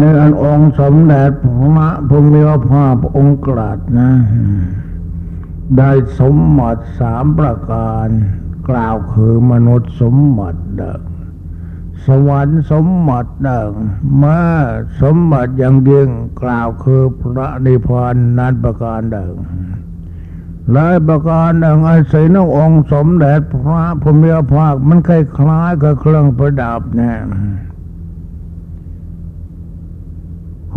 ในอันองค์สมเด็จพระพุทธภาพองค์กราดนะ ได้สมบัติสามประการ กล่าวคือมนุษย์สมบัติเดิมสวรรค์สมบัติเดิมมาสมบัติอย่างยิ่งกล่าวคือพระนิพพานนั้นประการเดิมหลายประการดังอาศัยนองค์สมเด็จพระพุทธภาคมันคล้ายๆกับเครื่องประดับเนี่ย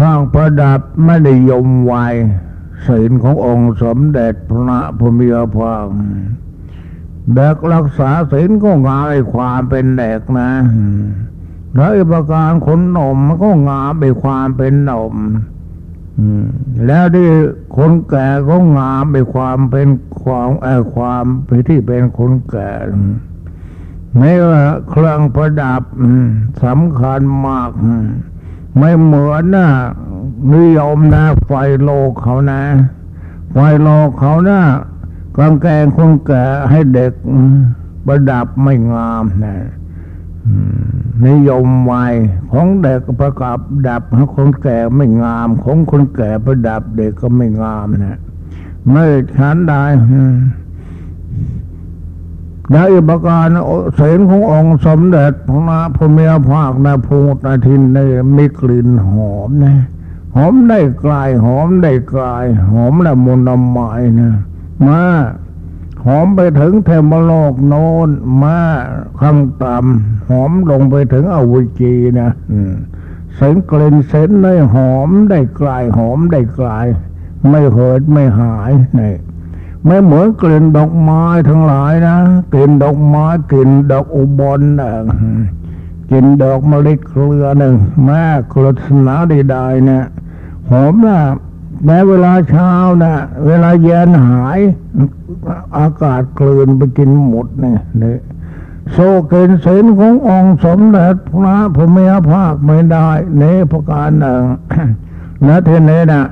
ห้องประดับไม่ได้ยมวายศีลขององค์สมเด็จพระพุทธภาคเด็กรักษาศีลก็งามไอความเป็นเด็กนะแล้วประการขนนมก็งามไปความเป็นนมแล้วที่คนแก่ก็งามไปความเป็นความไอความไปที่เป็นคนแก่ไม่ว่าเครื่องประดับสำคัญมาก ไม่เหมือนนะนิยมนะไฟโลกเขานะ ไฟโลกเขานะกางแกงคนแก่ให้เด็กประดับไม่งามนะนิยมไว้ของเด็กประกอบดับให้คนแก่ไม่งาม ของคนแก่ประดับเด็กก็ไม่งามนะไม่ฉันได้ ได้ประการเสียงขององค์สมเด็จพระพุทธภาคนภูนาทินในมีกลิ่นหอมนะหอมได้กลายหอมได้กลายหอมละมุนละไมนะมาหอมไปถึงเทมโลกโน้นมาข้างต่ำหอมลงไปถึงอวิจีนะเสียงกลิ่นเส้นเลยหอมได้กลายหอมได้กลาย ไม่เหิดไม่หายนี่ ไม่เหมือนกลิ่นดอกไม้ทั้งหลายนะกลิ่นดอกไม้กลิ่นดอกอุบลนะกลิ่นดอกมะลิเครือหนึ่งแม่กรสนาใดๆเนี่ยหอมนะแม้เวลาเช้านะเวลาเย็นหายอากาศกลืนไปกินหมดเนี่ยนี่ยโซเกนเสนขององค์สมเด็จพระพุทธภาคไม่ได้ เนประการหนึ่งนะเทนเนนะ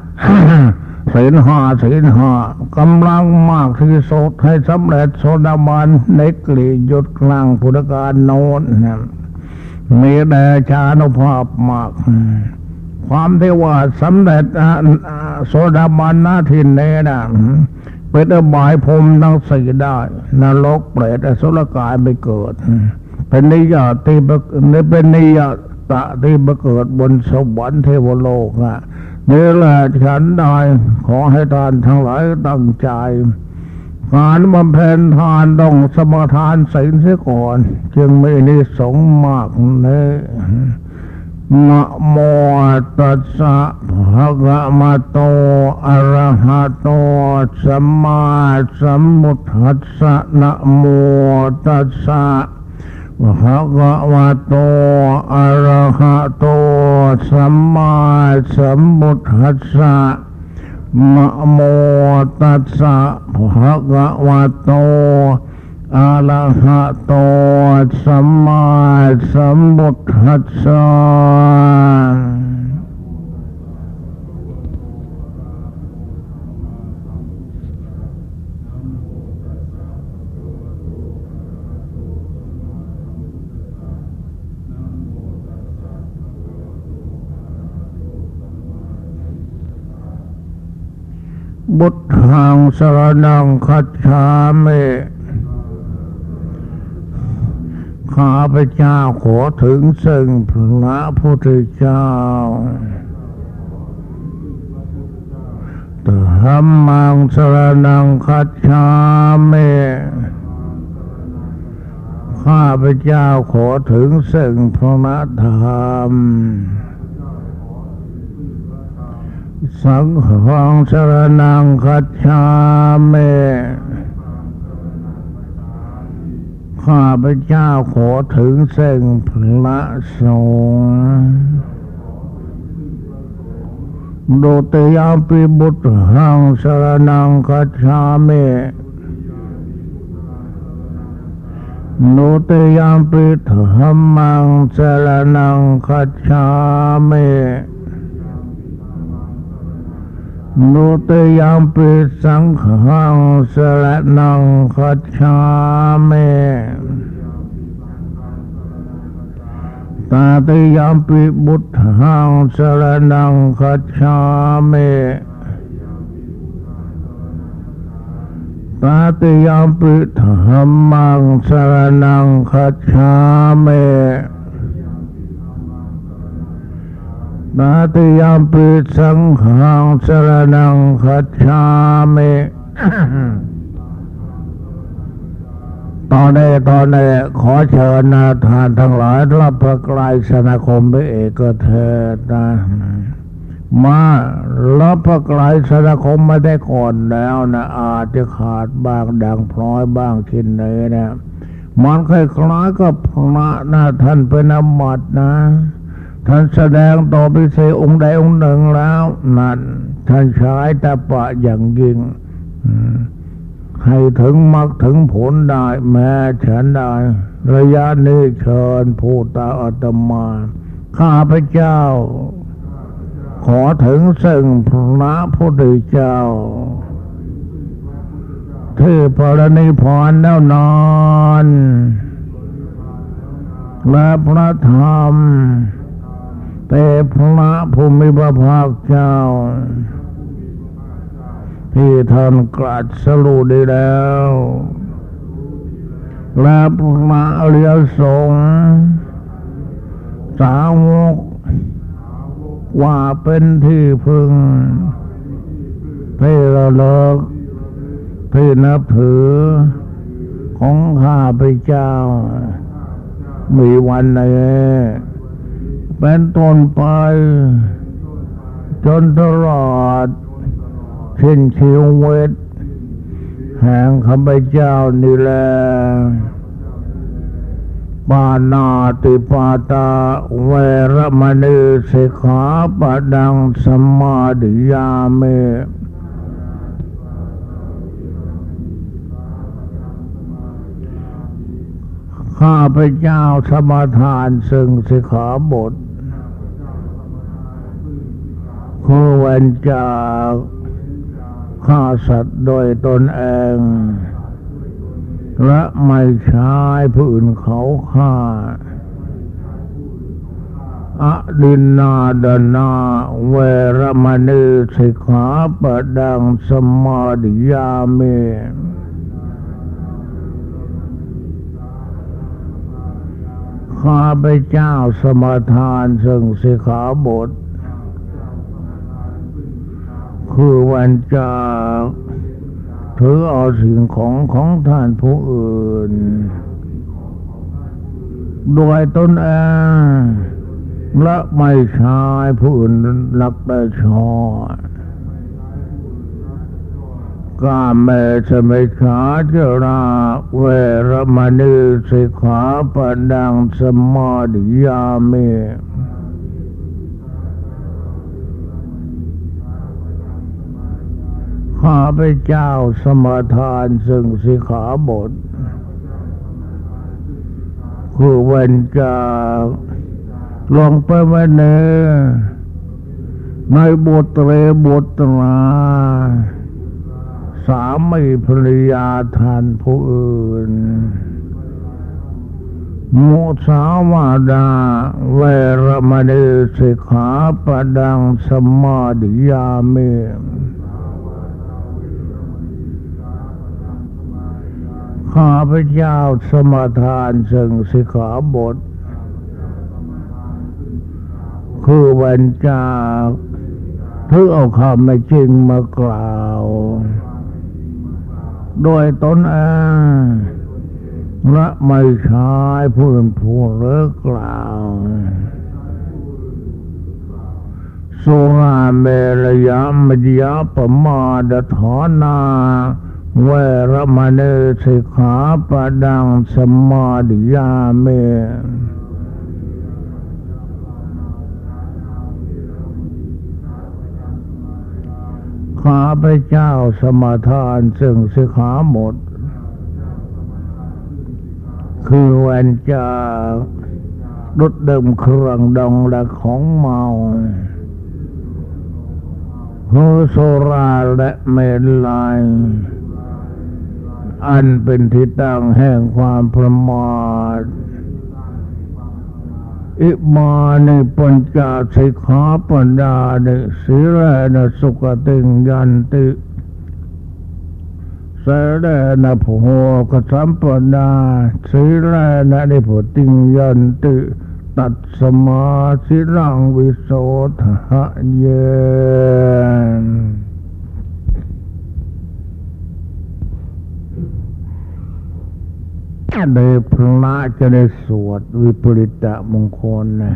เสนหาเสนหากำลังมากที่สุดให้สำเร็จโซดาบันในกลีหยุดกลางพุทธการโน้นนะมีแต่ชานุภาพมาก ความที่ว่าสำเร็จโสดาบันนาทินเนนะเป็นอบายพรมทั้งสี่ได้ นรกเปรตอสุรกายไปเกิด เป็นนิยตีเป็นนิยตะที่เกิดบนสวรรค์เทวโลกนะ นี่แหละฉันได้ขอให้ทานทั้งหลายตั้งใจการบำเพ็ญทานต้องสมทานศีลเสียก่อน จึงไม่นิสงมากเลยนะโมตัสสะภะคะมะโตอะระหะโตสัมมาสัมพุทธัสสะนะโมตัสสะ ภะคะวะโต อะระหะโต สัมมาสัมพุทธัสสะมะโมตัสสะภะคะวะโต อะระหะโต สัมมาสัมพุทธัสสะ บุตรทางสรนังคัจฉามิข้าพเจ้าขอถึงซึ่งพระพุทธเจ้าธรรมังสรนังคัจฉามิข้าพเจ้าขอถึงซึ่งพระธรรม สังฆังสรนังคัจฉามิข้าพเจ้าขอถึงเส้นพระสงฆ์โดตยามปิบุตรหังสรนังคัจฉามิโนตยามปิธรรมังสรนังคัจฉามิ นุตยังปิสังขังสระนังคัจฉามิตาตยามปิบุตหังสรนังคัจฉามิตาตยามปิธรรมังสรนังคัจฉามิ ตาติยามปิสังฆังสรนังคัจฉามิตอนนี้ตอนนี้ขอเชิญนาทานทั้งหลายรับพระกลายสนาคมไปเอกเถิดนะมารับพระกลายสนาคมมาได้ก่อนแล้วนะอาจจะขาดบ้างดังพร้อยบ้างชิ้นเนื้อนะมันคล้ายๆกับพระนะท่านเป็นอมัดนะ ท่านแสดงต่อไปเสองค์ใดองค์หนึ่งแล้ว นั่นท่านใช้ตะปะอย่างยิ่งให้ถึงมรรคถึงผลได้แม้ฉันได้ ระยะนี้เชิญผู้ตาอาตมา ข้าพเจ้า ขอถึงซึ่งพระพุทธเจ้าที่ปรนิพรแล้วนอน และพระธรรม แต่พระภูมิพระภาคเจ้า ที่ท่านกลัดสรุได้แล้ว และพระอริยสงฆ์สาวกว่าเป็นที่พึงที่ระลึกที่นับถือของข้าพเจ้า มีวันไหน เป็นต้นไป จนตลอดสิ้นชีวิตแห่งข้าพเจ้านี่แหละปานาติปาตาเวรมณีสิกขาปะดังสมาดิยาเมข้าพเจ้าสมาทานซึ่งสิกขาบท คเว้นจากฆ่าสัตว์โดยตนเอง และไม่ใช้ผู้อื่นเขาฆ่าอดินนาดนาเวรมณีสิกขาปะดังสมาดิยาเมข้าพเจ้าสมาทานซึ่งสิกขาบท คือวันจากถือเอาสิ่งของของท่านผู้อื่น โดยตนเองและไม่ใช้ผู้อื่นรักได้ชอบกาเมสมิขาจราเวรมณีสิกขาปะดังสมมาดิยามิ ข้าพเจ้าสมาทานซึ่งสิขาบท คือเวันจากลงไปวันเนในบทเรบทตราสามีภรรยาทานผู้อื่นมุสาวาดาเวรมณีสิกขาปะดังสมาดิยามิ ข้าพเจ้าสมาทานซึ่งสิขาบท คือวันจากถือเอาคำไม่จริงมากล่าว โดยตนเองและไม่ใช้ผู้อื่นผู้เลิกกล่าวสุราเมรยามจยาปมาดถอนา เวรมณีสิกขาปดังสมาดิยาเมข้าพเจ้าสมาทานซึ่งสิกขาหมด คือวันจากรถเดิมเครื่องดองและของเมาคือโซราและเมลัย อันเป็นที่ตั้งแห่งความประมาทอิมาในปัญจสิกขาปัญญาในสิเรนสุขติงยันติสเรนะโพกสัมปัญญาสิรนะนิพุติงยันติ ตัดสมาสิรังวิโสทะเยน ในพระจะได้สวดวิปริตะมงคลนะ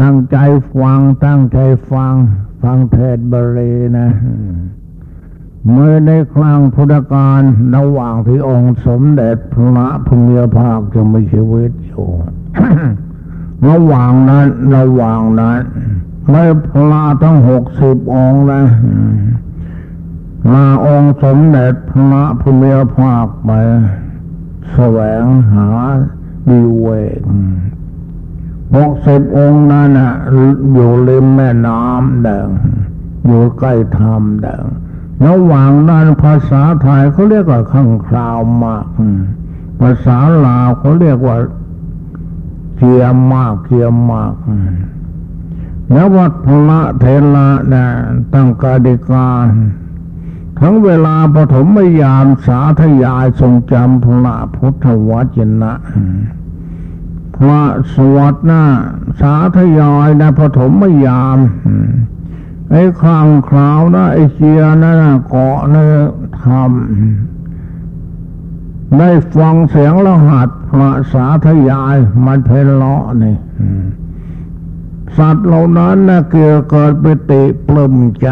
ตั้งใจฟัง ตั้งใจฟัง ฟังเทศบรีนะเมื่อในครั้งพุทธกาลระหว่างที่องค์สมเด็จพระพุทธภาคจะมีชีวิตอยู่ระหว่างนั้น ระหว่างนั้นไม่พระทั้งหกสิบองค์นะ ลาองค์สมเด็จพระพุทธภาคไป แสวงหาดีเวกหกสิบองค์นั้นนะอยู่ริมแม่น้ำแดงอยู่ใกล้ธรรมแดงระหว่างนั้นภาษาไทยเขาเรียกว่าข้างคราวมาก ภาษาลาวเขาเรียกว่าเทียมมากเทียมมากแล้ววัดพระเทระนะตั้งกาดิกา ทั้งเวลาปฐมยามสาธยายทรงจำพระพุทธวจนะพระสวัดนะสาธยายนะปฐมยามไอ้คลางคราวนะไอ้เชียนะเกาะนะทำได้ฟังเสียงรหัสพระสาธยายมันเพลเลาะนี่สัตว์เหล่านั้นนะเกิดเกิดไปติปลื้มใจ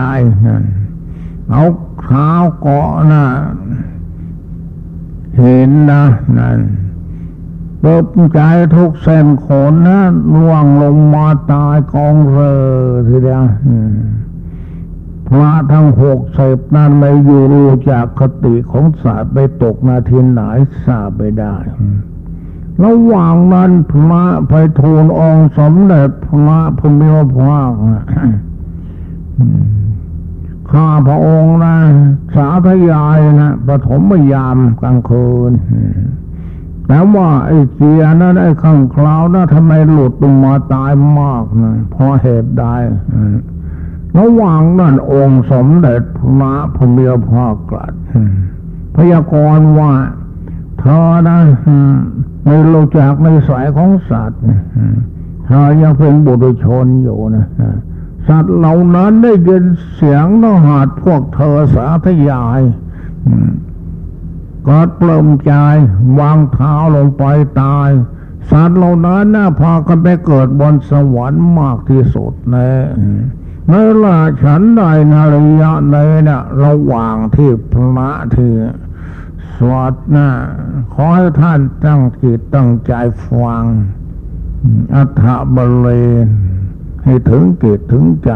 เอา เท้าเกาะนะเห็นนะนั่นเปิบใจทุกเส้นขนนะล่วงลงมาตายกองเรือทีเดียวพระทั้งหกเสพนั้นไม่อยู่รู้จากคติของศาสตร์ไปตกนาทีไหนทราบไปได้ ระหว่างนั้นพระไปทูลองสมเด็จพระพุทธภาค ข้าพระองค์นะ สาธยายนะปฐมยามกลางคืนแต่ว่าไอ้เจียนั้นไอ้ข้างคราวนะทำไมหลุดลงมาตายมากนะเพราะเหตุใดระหว่างนั้นองค์สมเด็จพระพุทธพ่อกลัดพยากรณ์ว่าเธอนะไม่รู้จักในสายของสัตว์เธอยังเป็นบุตรชนอยู่นะ สัตว์เหล่านั้นได้ยินเสียงนหาดพวกเธอสาธยายก็เปลิมใจวางเท้าลงไปตาย สัตว์เหล่านั้นน่าพากันไปเกิดบนสวรรค์มากที่สุดแน่ในลาฉันใดนาริยะในเนี่ยระหว่างที่พระที่สวดนะขอให้ท่านตั้งจิตตั้งใจฟังอัฐบรเลน ให้ถึงเกิดถึงใจ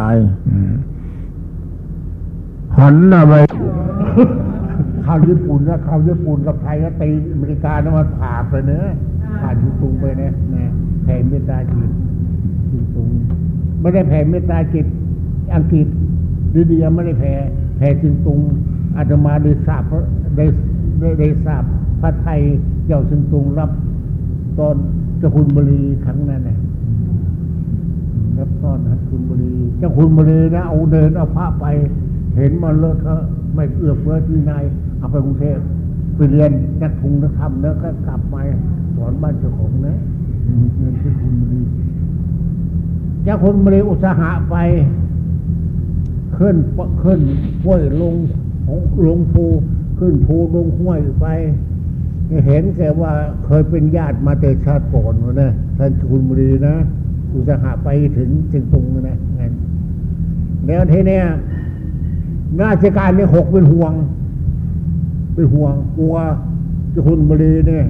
หันอะไรข้าวญี่ปุ่นนะข้าวญี่ปุ่นกับไทยก็ตีอเมริกานะมันผ่าไปเนื้อผ่านยูตุงไปเนี่ยนะแผ่เมตตาจิตยูตุงไม่ได้แผ่เมตตาจิต อังกฤษดีเดียไม่ได้แผ่แผ่จิงตุงอาตมาได้ทราบได้ได้ได้ทราบพระไทยเจ้าจิงตุงรับ ตอนเจ้าคุณบรีครั้งนั้นเนี่ยะรับตอนนัคุณบุรีเจ้าคุณบุรีนะเอาเดินเอาพระไป เห็นมันเลอะเทอะไม่เอื้อเฟื้อที่นายเอาไปกรุงเทพไปเรียนนักทุงนักธรรมแล้วก็กลับมาสอนบ้านเจ้าของนะเงินเจ้าคุณบุรีเจ้าคุณบุรีอุตสาหะไปขึ้นขึ้นห้วยลงลงภูขึ้นภูลงห้วยไป เห็นแกว่าเคยเป็นญาติมาแต่ชาติก่อนนะท่านคุณบุรีนะ อุตสาหะไปถึงจึงตรงนะงั้นแล้วทีเนี้ยราชการนี่หกเป็นห่วง เป็นห่วงกลัวจะคุณบรีเนี่ย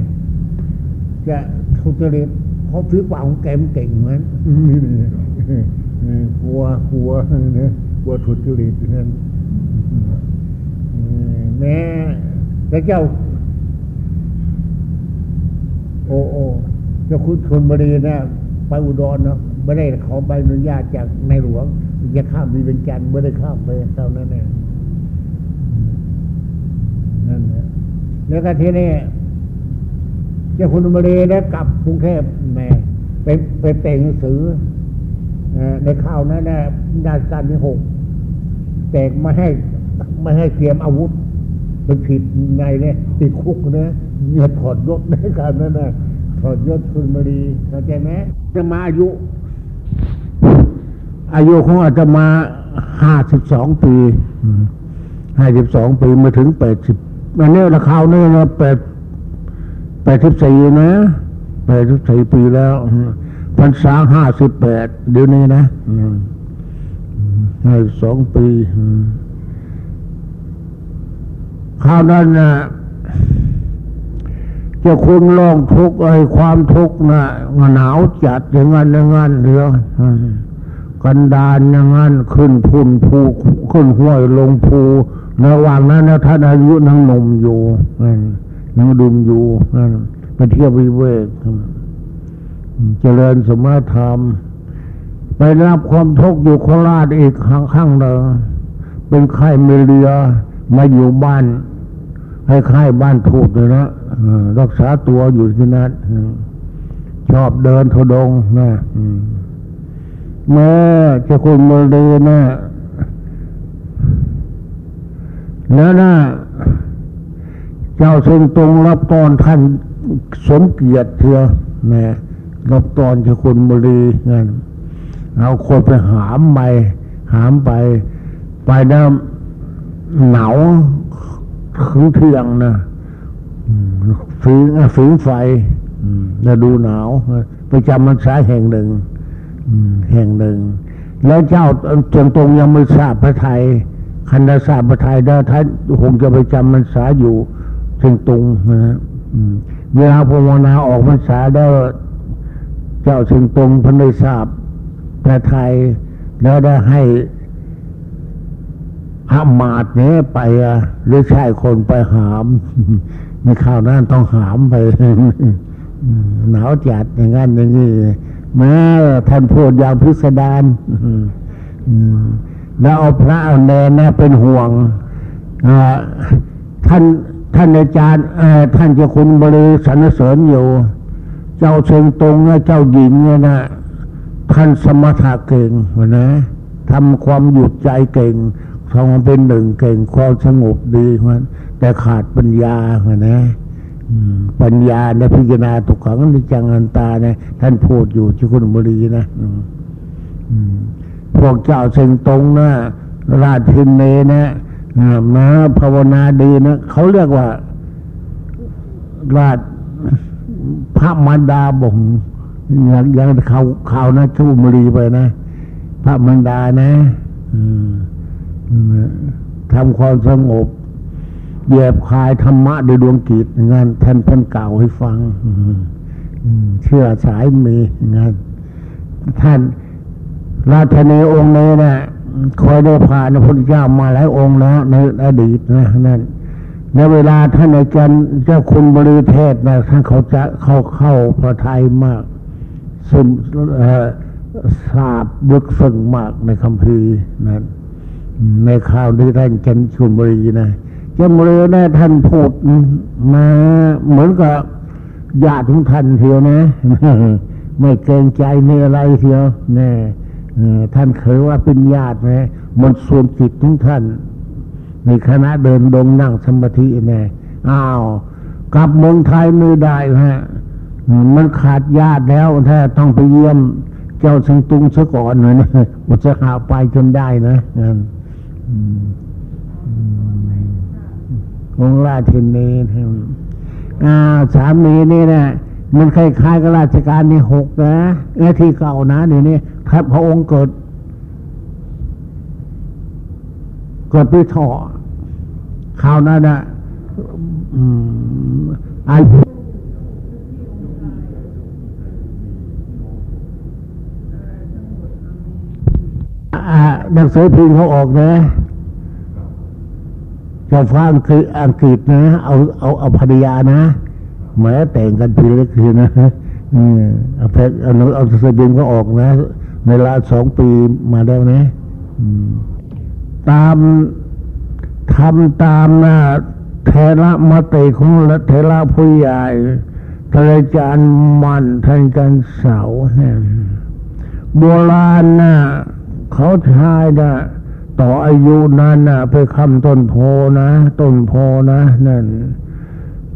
จะทุจริตเขาถือเปล่าของแกมเก่งเหมือนกลัวกลัวเนี่ยกลัวทุจริตนั่นแม่แล้เจ้า โอ้โอ้เจ้าคุณคนบรีนะ ไปอุดรเนาะไม่ได้ขอใบอนุญาตจากในหลวงจะข้ามมีเป็นจันไม่ได้ข้ามไปเท่านั้นเองนั่นแหละแล้วก็ทีนี้เจ้าคุณมาเลได้กลับกรุงเทพแม่เป็นเป็นแต่งหนังสือในข่าวนั้นนะดาการที่หกแต่ไม่ให้ไม่ให้เตรียมอาวุธเป็นผิดไงเนี่ยติดคุกนะเนี่ยถอดยศในการนั้นนะถอดยศคุณมาดีเข้าใจไหม จะมาอายุ อายุของอาตมาห้าสิบสองปีห้าสิบสองปีมาถึงแปดสิบมันเนี่ยราคาเนี่ยนะแปดแปดสิบสี่นะแปดสิบสี่ปีแล้วพรรษาห้าสิบแปดเดี๋ยวนี้นะห้าสองปีคราวนั้นนะ จะคุณลองทุกข์ไอ้ความทุกข์นะหนาวจัดอย่างนั้นอย่างนั้นเรือกันดานอย่างนั้นขึ้นพุ่นภูขึ้นห้วยลงภูระหว่างนั้นนะท่านอายุนังหนุ่มอยู่นังดุมอยู่ไปเที่ยววิเวกเจริญสมาธรรม ไปรับความทุกข์อยู่โคราชอีกข้างข้างเดิมเป็นไข้เมเรียมาอยู่บ้านให้ไข้บ้านถูกเลยนะ รักษาตัวอยู่ที่นั้นชอบเดินทดงนะเมื่อจะคุณมาเดินะแล้วนะเจ้าทรงตรงรับตอนท่านสมเกียรติเถอะนะรับตอนจะคุณมารีงั้นเอาคนไปหามไปหามไป ไปน้ำหนาวคืนเที่ยงนะ ฝืนฝืนไฟแล้วดูหนาวไปจำมันสายแห่งหนึ่งแห่งหนึ่ง แล้วเจ้าจงตรงยังไม่ทราบพระไทยคันดาทราบพระไทยได้ท่านคงจะไปจำมันสาอยู่เชิงตรงนะเวลาพวนาออกมันสาได้เจ้าเชิงตรงพันได้ทราบพระไทย แล้วได้ให้ห้ามมาดเนี้ยไปอะหรือใช่คนไปหาม ในข่าวนั้นต้องหามไปหนาวจัดอย่างนั้นอย่างนี้แม้ท่านพูดอย่างพิสดารแล้วเอาพระเอาแนนนะเป็นห่วงท่านท่านอาจารย์ท่านจะคุณบริสรรเสริญอยู่ เจ้าเชิงตรงเจ้าหญิงเนี่ยนะท่านสมถะเก่งนะทำความหยุดใจเก่ง ทำเป็นหนึ่งเก่งความสงบดีมันแต่ขาดปัญญาเหมือนนะปัญญาในพิจารณาตุกขังในจังอันตาเนี่ยท่านพูดอยู่ที่คุณบุรีนะพวกเจ้าเชิงตรงนะราชินเนนะมาภาวนาดีนะเขาเรียกว่า ราชพระมารดาบ่งอย่างอย่างเขาเขานะชุบุรีไปนะ พระมารดานะ อืม ทำความสงบเยียบคายธรรมะโดยดวงกิจงานแท่านเก่าให้ฟังเชื่อสายมีงานท่านราชนีองค์นี้นะคอยได้ผ่านพระพุทธเจ้ามาหลายองค์แล้วในอดีตนะนั่นในเวลาท่านอาจารย์เจ้าคุณบริเทศนะท่านเขาจะเข้าเข้าพระไทยมากซึมทราบลึกซึ้งมากในคำพีนั้น ในข่าวที่ท่านจันชุมบุรีนะจันบุรีนะท่านพูดมาเหมือนกับญาติของท่านเทียวนะ ไม่เกรงใจในอะไรเทียวแน่ท่านเคยว่าเป็นญาติไหมมันส่วนจิตของท่านในคณะเดินดงนั่งสมาธิแน่อ้าวกลับเมืองไทยไม่ได้ฮะมันขาดญาติแล้วถ้าต้องไปเยี่ยม เจ้าสังตุงซะก่อนเลยนะมันจะหาไปจนได้นะ องราชินีอ่าสามีนี่นะมันคล้ายๆกับราชการในหกนะไอ้ที่เก่านะเดี๋ยวนี้ถ้าพระองค์เกิดเกิดปีถ่อข่าวนั้นนะไอ้หนังสือพิมพ์เขาออกนะ ชาวฟ้าคืออังกฤษนะ เอาเอาเอาภรรยานะแม้แต่งกันทีเล็กทีนะเอาแพ็กเอาเอาสบินก็ออกนะ ในลาสองปีมาแล้วนะตามทำตามนะเทระมติของเทระผู้ใหญ่ท่านอาจารย์มันทานกันเสาเนี่ยโบราณนะเขาใช้นะ ต่ออายุนั้นนะไปคำต้นโพนะต้นโพนะนั่น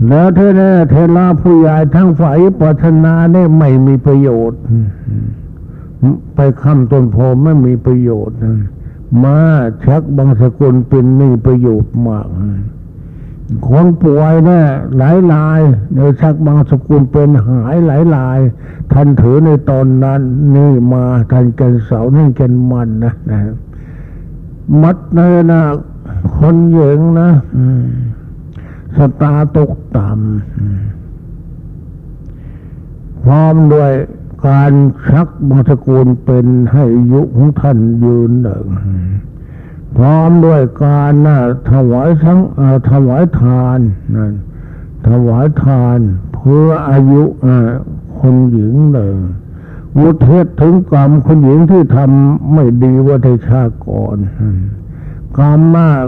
แล้วเธอเนี่ยเทลาผู้ใหญ่ทั้งฝ่ายปัฒนาเนี่ยไม่มีประโยชน์ ไปคำต้นโพไม่มีประโยชน์มาชักบางสกุลเป็นมีประโยชน์มากคนป่วยเนี่ยหลายลายเดี๋ยชักบางสกุลเป็นหายหลายลาย ท่านถือในตอนนั้น นี่มาท่านกันเสานี่กันมันนะนะ มัดเนยนะคนเหยิงนะสตาตกต่ำพร้อมด้วยการชักบางสกุลเป็นให้ยุของท่านยืนหนึ่งพร้อมด้วยการนะถวายทั้งถวายทานนั่นถวายทาน เพื่ออายุคนหญิงหนึ่ง วุเทศถึงกรรมคนหญิงที่ทำไม่ดีวัฏชาก่อนกรรมมาก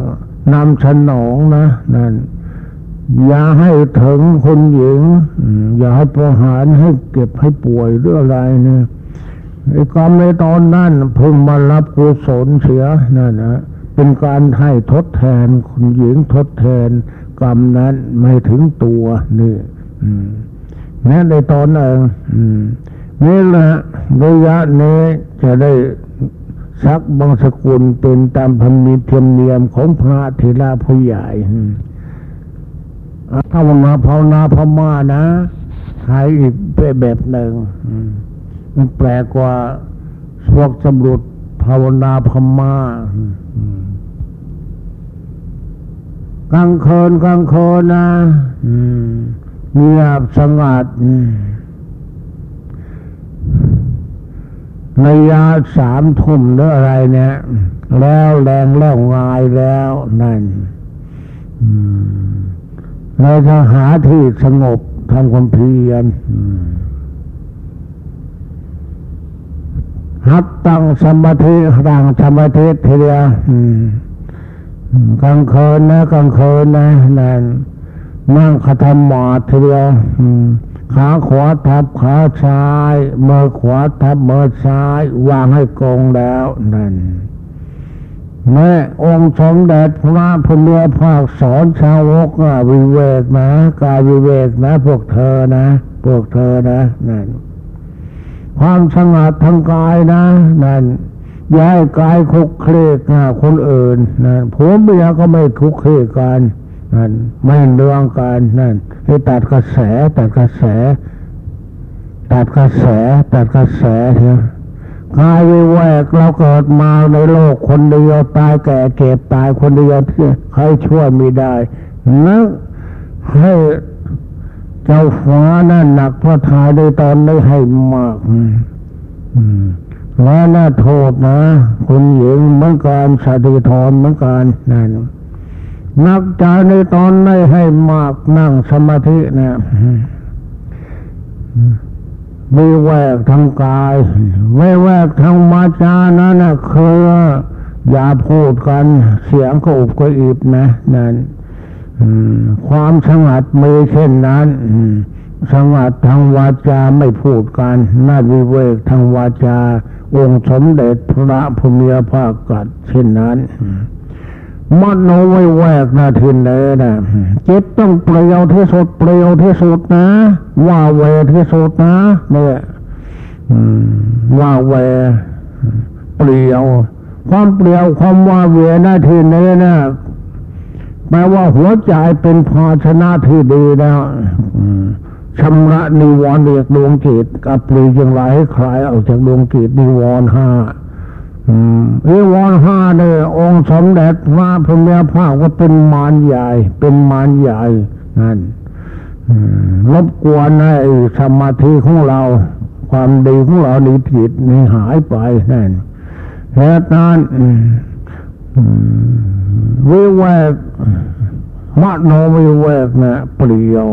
นำฉนองนะนั่นอย่าให้ถึงคนหญิง อย่าให้ประหารให้เก็บให้ป่วยหรืออะไรเนี่ยไอ้กรรมในตอนนั้นพึงมารับกุศลเสียนั่นนะเป็นการให้ทดแทนคนหญิงทดแทน กรรมนั้นไม่ถึงตัวนี่แม้ในตอนนั้น นี่แหละระยะนี้จะได้สักบางสกุลเป็นตามพันมีเทียมเนียมของพระเทราผู้ใหญ่ถ้าวันมาภาวนาพม่านะขายอีกแบบหนึ่งมันแปลกกว่าพวกสำรวจภาวนาพม่ากลางคืนกลางคืนนะเงียบสงัด ในยาสามทุ่มหรืออะไรเนี่ย แล้วแรงแล้วงายแล้วนั่นเราจะหาที่สงบทำความเพียรหัดตั้งสมาธิตั้งสมาธิทีเดียวกลางคืนนะกลางคืนนะนั่นนั่งคทำหมอดทีเดียว ขาขวาทับขาซ้ายมือขวาทับมือซ้าย วางให้กงแล้วนั่นแม่องค์สมเด็จพระพุทธภาคสอนชาวกวิเวกนะกายวิเวกนะ พวกเธอนะ พวกเธอนะนั่นความสงัดทางกายนะนั่นย้ายกายคุกเคลกคนอื่นนั่นผัวเมียก็ไม่คุกเคลกัน นั่นไม่เรื่องกันนั่นให้ตัดกระแสตัดกระแส ตัดกระแสตัดกระแสเถอะกายวิแวกเราเกิดมาในโลกคนเดียวตายแก่เจ็บตายคนเดียวที่ใครช่วยไม่ได้นักให้เจ้าฟ้านั่นหนักพระทายในตอนนี้ให้มากแล้วน่าโทษนะ คุณหญิงเหมือนการสติธรเหมือนกันนั่น นักใจในตอนนี้ให้มากนั่งสมาธินะมีแวกทางกายไม่แวกทางมาจานั้นนะคืออย่าพูดกันเสียงก็อุบก็อิบนะนั่นความสงัดมีเช่นนั้นสงัดทางวาจาไม่พูดกันน่าวิเวกทางวาจา องค์สมเด็จพระพุทธภาคกัดเช่นนั้น มโนไว้แวกนาทินเลยนะจิตต้องเปลี่ยวที่สุดเปลี่ยวที่สุดนะ ว่าเวที่สุดนะเนี่ยว่าเวเปลี่ยว ความเปลี่ยวความว่าเวนาทินเลยนะแปลว่าหัวใจเป็นภาชนะที่ดีแล้วชำระนิวรณ์เรียกดวงจิตกับปลีอย่างไรให้คลายออกจากดวงจิตนิวรณ์ห้า วิวรห้าเนี่ยองค์สมเด็จพระพุทธภาคก็เป็นมารใหญ่ เป็นมารใหญ่นั่นรบกวนในสมาธิของเรา ความดีของเราดีผิดนี่หายไปนั่นเหตุนั้นวิเวกมโนวิเวกนะเปลี่ยว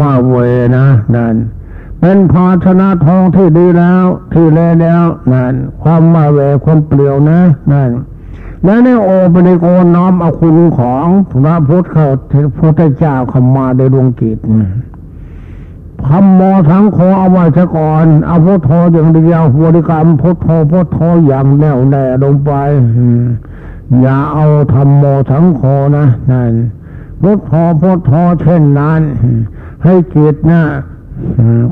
ว่าเวนะนั่น เป็นภาชนะทองที่ดีแล้ว ที่แลแล้วนั่นความมาแวความเปลี่ยวนะนั่นและในโอปนิโกน้อมเอาคุณของพระพุทธเขาพุทธเจ้าเข้ามาในดวงกิจทำโมทั้งโคเอาไว้ซะก่อนเอาพุทโธอย่างเดียวบริกรรมพุทโธพุทโธอย่างแน่วแน่ลงไปอย่าเอาทำโมทั้งโคนะนั่นพุทโธพุทโธเช่นนั้น ให้จิตนะอืม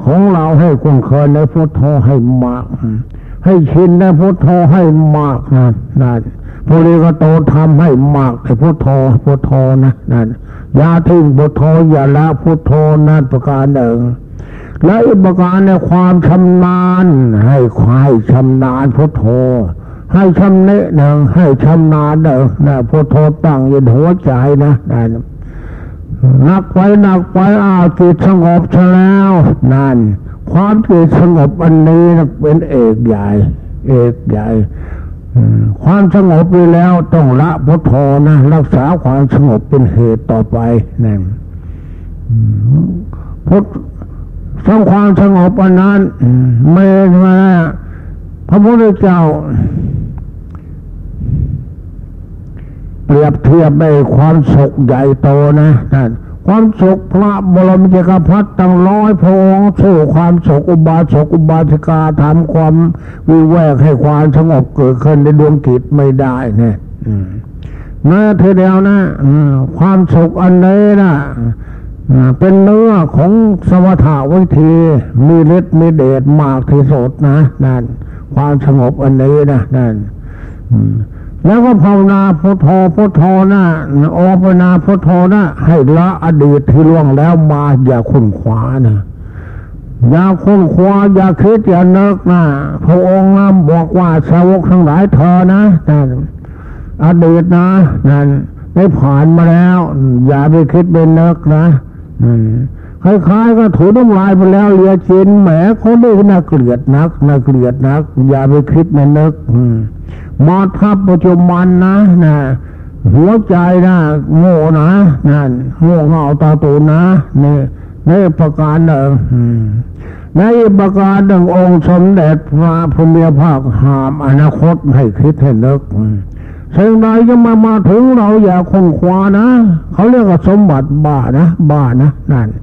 ของเราให้คุ้นเคยในพุทโธให้มาก ให้ชินในพุทโธให้มากนะนั่นภูริกโตทำให้มากในพุทโธพุทโธนะนั่นอย่าทิ้งพุทโธอย่าละพุทโธนั่นประการหนึ่งและอีกประการในความชำนาญให้ควายชำนาญพุทโธให้ชำเนะหนึ่งให้ชำนาญหนึ่งนะพุทโธตั้งอยู่ในหัวใจนะนั่น นักไปนักไปอาจิตสงบซะแล้วนั่นความจิตสงบอันนี้เป็นเอกใหญ่ เอกใหญ่ความสงบไปแล้วต้องละพุทโธนะรักษาความสงบเป็นเหตุต่อไปนั่นพุทสร้างความสงบอันนั้นอืมไม่มาพระพุทธเจ้า เปรียบเทียบในความสุขใหญ่โตนะนั่นความสุขพระบรมจักรพรรดิตั้งร้อยพระองค์สู้ความสุขอุบาสกอุบาสิกาทำความวิเวกให้ความสงบเกิดขึ้นในดวงจิตไม่ได้เนี่ยอืมนะทีเดียวนะความสุขอันนี้นะเป็นเนื้อของสมถะวิธีมีฤทธิ์มีเดชมากที่สุดนะนั่นความสงบอันนี้นะนั่นอื แล้วก็ภาวนาพุทโธพุทโธนะอภาวนาพุทโธนะให้ละอดีตที่ล่วงแล้วมาอย่าคุ้นขวานะอย่าคุ้นขวาอย่าคิดอย่าเนึกนะพระองค์นะบอกว่าสาวกทั้งหลายเธอนะนั่นอดีตนะนั่นได้ผ่านมาแล้ว อย่าไปคิดเป็นเนึกนะอืม คล้ายๆก็ถูน้ำลายไปแล้วเหลียจินแหมเขาได้น่าเกลียดนักน่าเกลียดนัก อย่าไปคิดในนึกอืมมาทับปัจจุบันนะนะหัวใจนะโง่นะนั่นโง่เงาตาตูนะนี่นี่ประการหนึ่งอืมในประการหนึ่งองค์สมเด็จพระพุทธภาคหามอนาคตให้คิดให้นึกอืมสิ่งใดจะมามาถึงเราอย่าคงควานะ เขาเรียกว่าสมบัติบ้านะบ้านะนั่นใ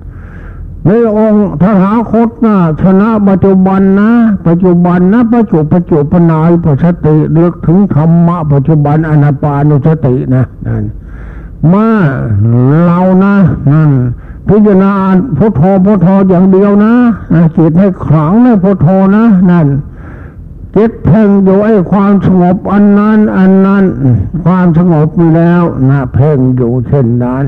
นองค์ทหาคตนะชนะปัจจุบันนะ ปัจจุบันนะปัจจุปัจจุปนายปัสติเลือกถึงธรรมะปัจจุบันอนาปานุสตินะนั่นมาเรานะนั่นพิจารณาพุทโธพุทโธอย่างเดียวนะนะจิตให้ขลังในพุทโธนะนั่นจิตเพ่งอยู่ไอ้ความสงบอันนั้น อันนั้น ความสงบมีแล้วนะเพ่งอยู่เช่นนั้น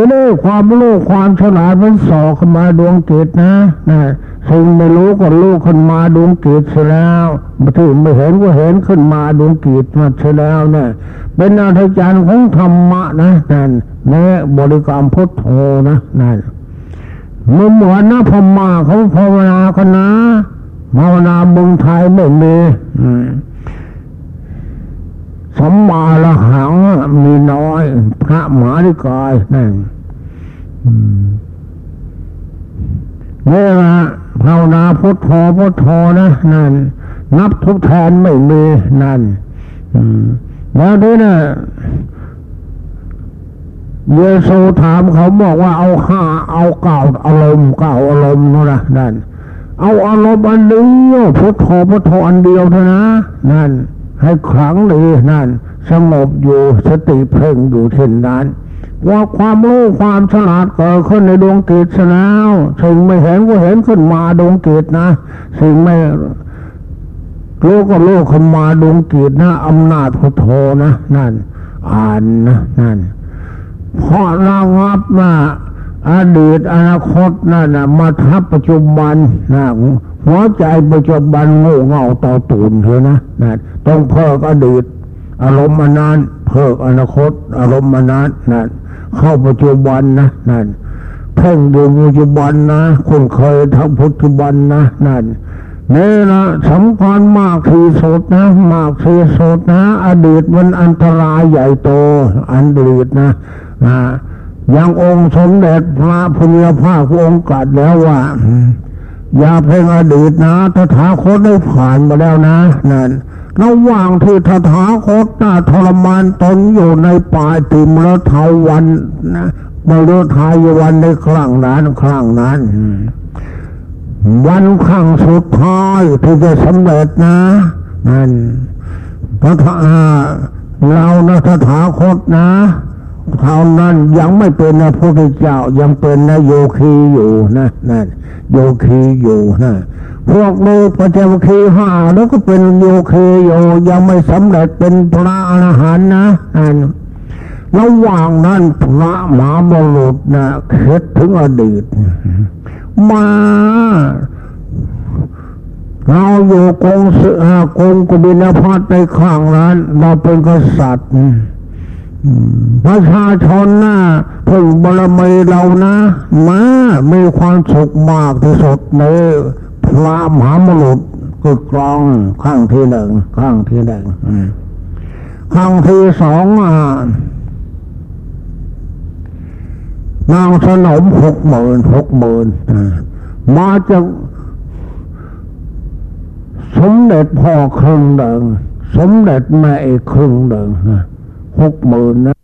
ทีนี้ความรู้ความฉลาดมันสอเข้ามาดวงจิตนะนะสิ่งไม่รู้ก็รู้ขึ้นมาดวงจิตเสียแล้วมาถึงไม่เห็นก็เห็นขึ้นมาดวงจิตมาเสียแล้วเนี่ยเป็นอาจารย์ของธรรมะนะนั่นน่บริกรรมพุทโธนะนั่นเมื่อเหมือนนะพม่าเขาภาวนากันนะภาวนาเมืองไทยไม่มีอืม สัมมาละหังมีน้อย พระหมาดิกายนั่นอืมนี่ละภาวนาพุทโธพุทโธนะนั่น นับทุกแทนไม่มีนั่นแล้วนี่นะเยซูถามเขาบอกว่าเอาห้าเอาเก่าอารมณ์เก่าอารมณ์นู่นนะนั่น เอาอารมณ์อันเดียวพุทโธพุทโธอันเดียวเท่านะนั่น ให้ขลังดีนั่น สงบอยู่สติเพ่งอยู่เช่นนั้นว่าความรู้ความฉลาดเกิดขึ้นในดวงจิตแล้วสิ่งไม่เห็นก็เห็นขึ้นมาดวงจิตนะ สิ่งไม่รู้ก็รู้ขึ้นมาดวงจิตนะอำนาจพุทโธนะนั่น อ่านนะนั่นเพราะระงับนะ อดีตอนาคตนั่นนะมาทับปัจจุบันนะหัวใจปัจจุบันโง่เง่าต่าตูนเถอะนะนะต้องเพิกอดีต อารมณ์มานานเพิกอนาคต อารมณ์มานานนั่นเข้าปัจจุบันนะนั่นเพ่งดูปัจจุบันนะคุณเคยทำปัจจุบันนะนั่นนี่นะสำคัญมากที่สุดนะมากที่สุดนะ อดีตมันอันตรายใหญ่โตอันดีตนะนะ อย่างองค์สมเด็จพระพุทธภาคองค์กัดแล้วว่า อย่าเพ่งอดีตนะตถาคตได้ผ่านมาแล้วนะนั่นระหว่างที่ตถาคตน่าทรมานตนอยู่ในป่าติมรทาวันนะมรทายวันในครั้งนั้นครั้งนั้น วันครั้งสุดท้ายที่จะสำเร็จนะนั่นพระธาเรานะสถาคตนะ เท่านั้นยังไม่เป็นนะพระพุทธเจ้ายังเป็นนะโยคีอยู่นะนั่นโยคีอยู่นะพวกลูกพระเจ้าคีห้าแล้วก็เป็นโยคีอยู่ยังไม่สำเร็จเป็นพระอรหันต์นะนั่นระหว่างนั้นพระมหาบุรุษนะคิดถึงอดีต มาเราอยู่กงเสือกงกบิลพัทในข้างนั้น เราเป็นกษัตริย์ ประชาชนนะพึ่งบารมีเรานะมามีความสุขมากที่สุดในพระมหามรุษคือกรองข้างที่หนึ่งข้างที่หนึ่งอืมข้างที่สองอะนางสนมหกหมื่นหกหมื่นอ่ามาจากสมเด็จพ่อครึ่งหนึ่งสมเด็จแม่อีกครึ่งหนึ่งหก หมื่นนะ